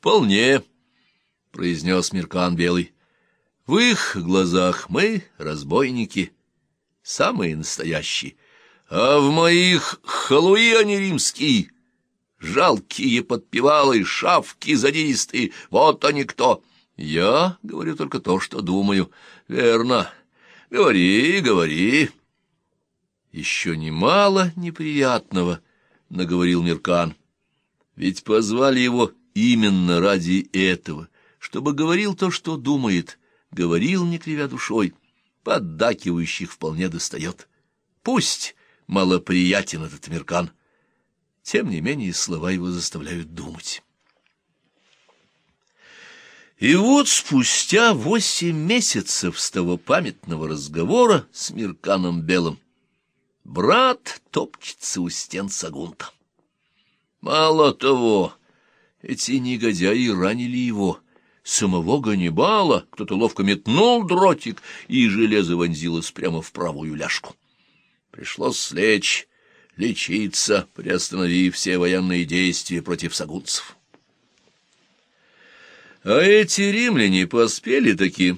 Вполне, — произнес Миркан Белый. В их глазах мы разбойники, самые настоящие, а в моих халуи они римские, жалкие подпевалы, шавки задиристые, вот они кто. Я говорю только то, что думаю. Верно. Говори, говори. Еще немало неприятного, — наговорил Миркан. Ведь позвали его именно ради этого, чтобы говорил то, что думает, говорил, не кривя душой, поддакивающих вполне достает. Пусть малоприятен этот Миркан, тем не менее слова его заставляют думать. И вот спустя восемь месяцев с того памятного разговора с Мирканом Белым брат топчется у стен Сагунта. Мало того, эти негодяи ранили его. Самого Ганнибала кто-то ловко метнул дротик, и железо вонзилось прямо в правую ляжку. Пришлось слечь, лечиться, приостановив все военные действия против сагунцев. А эти римляне поспели таки.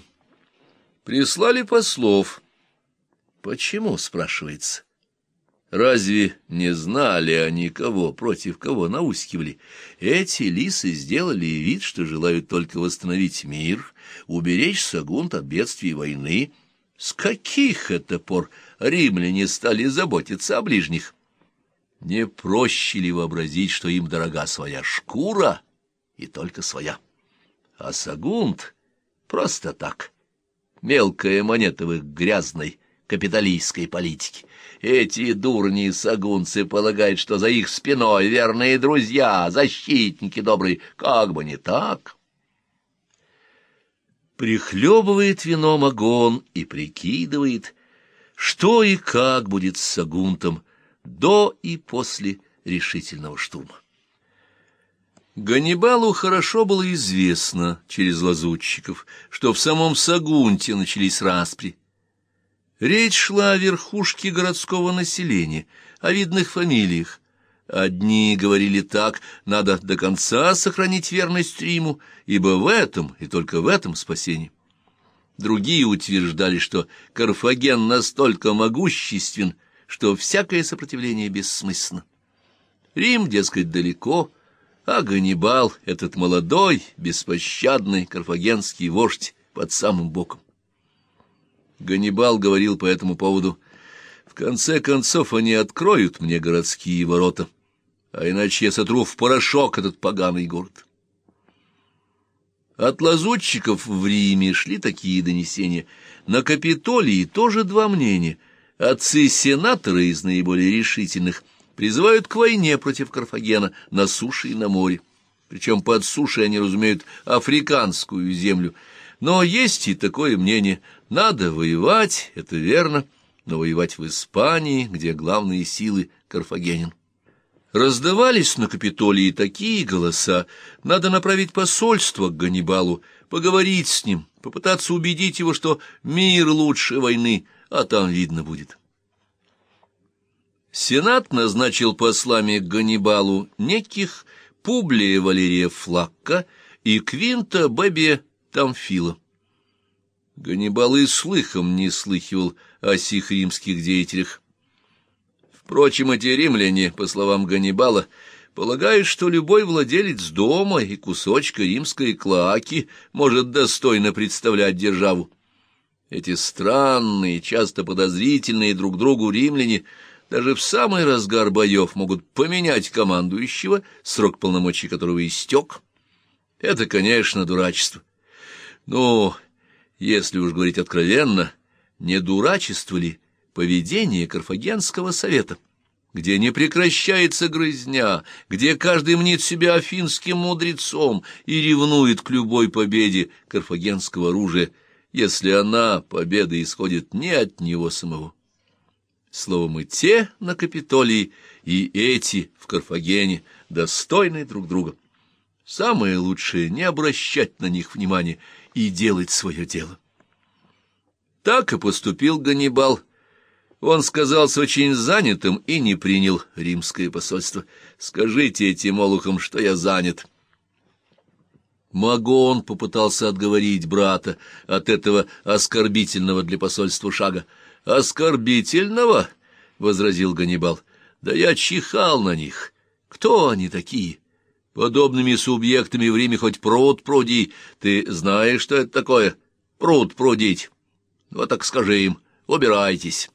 Прислали послов. Почему, спрашивается? Разве не знали они кого, против кого наускивали? Эти лисы сделали вид, что желают только восстановить мир, уберечь Сагунт от бедствий войны. С каких это пор римляне стали заботиться о ближних? Не проще ли вообразить, что им дорога своя шкура и только своя? А Сагунт просто так, мелкая монета в их грязной капиталистской политике. Эти дурни-сагунцы полагают, что за их спиной верные друзья, защитники добрые, как бы не так. Прихлебывает вином огонь и прикидывает, что и как будет с Сагунтом до и после решительного штурма. Ганнибалу хорошо было известно через лазутчиков, что в самом Сагунте начались распри. Речь шла о верхушке городского населения, о видных фамилиях. Одни говорили так, надо до конца сохранить верность Риму, ибо в этом и только в этом спасение. Другие утверждали, что Карфаген настолько могуществен, что всякое сопротивление бессмысленно. Рим, дескать, далеко, а Ганнибал, этот молодой, беспощадный карфагенский вождь, под самым боком. Ганнибал говорил по этому поводу, «В конце концов они откроют мне городские ворота, а иначе я сотру в порошок этот поганый город». От лазутчиков в Риме шли такие донесения. На Капитолии тоже два мнения. Отцы-сенаторы из наиболее решительных призывают к войне против Карфагена на суше и на море. Причем под сушей они разумеют африканскую землю. Но есть и такое мнение. Надо воевать, это верно, но воевать в Испании, где главные силы Карфагенин. Раздавались на Капитолии такие голоса. Надо направить посольство к Ганнибалу, поговорить с ним, попытаться убедить его, что мир лучше войны, а там видно будет. Сенат назначил послами к Ганнибалу неких Публия Валерия Флакка и Квинта Бебе Тамфила. Ганнибал и слыхом не слыхивал о сих римских деятелях. Впрочем, эти римляне, по словам Ганнибала, полагают, что любой владелец дома и кусочка римской клаки может достойно представлять державу. Эти странные, часто подозрительные друг другу римляне даже в самый разгар боев могут поменять командующего, срок полномочий которого истек. Это, конечно, дурачество. Но если уж говорить откровенно, не дурачество ли поведение Карфагенского совета, где не прекращается грызня, где каждый мнит себя афинским мудрецом и ревнует к любой победе карфагенского оружия, если она, победа, исходит не от него самого. Словом, и те на Капитолии, и эти в Карфагене достойны друг друга. Самое лучшее — не обращать на них внимания и делать свое дело. Так и поступил Ганнибал. Он сказался очень занятым и не принял римское посольство. «Скажите этим олухам, что я занят». Магон попытался отговорить брата от этого оскорбительного для посольства шага. «Оскорбительного?» — возразил Ганнибал. «Да я чихал на них. Кто они такие? Подобными субъектами в Риме хоть пруд пруди. Ты знаешь, что это такое? Пруд прудить. Вот так скажи им, убирайтесь».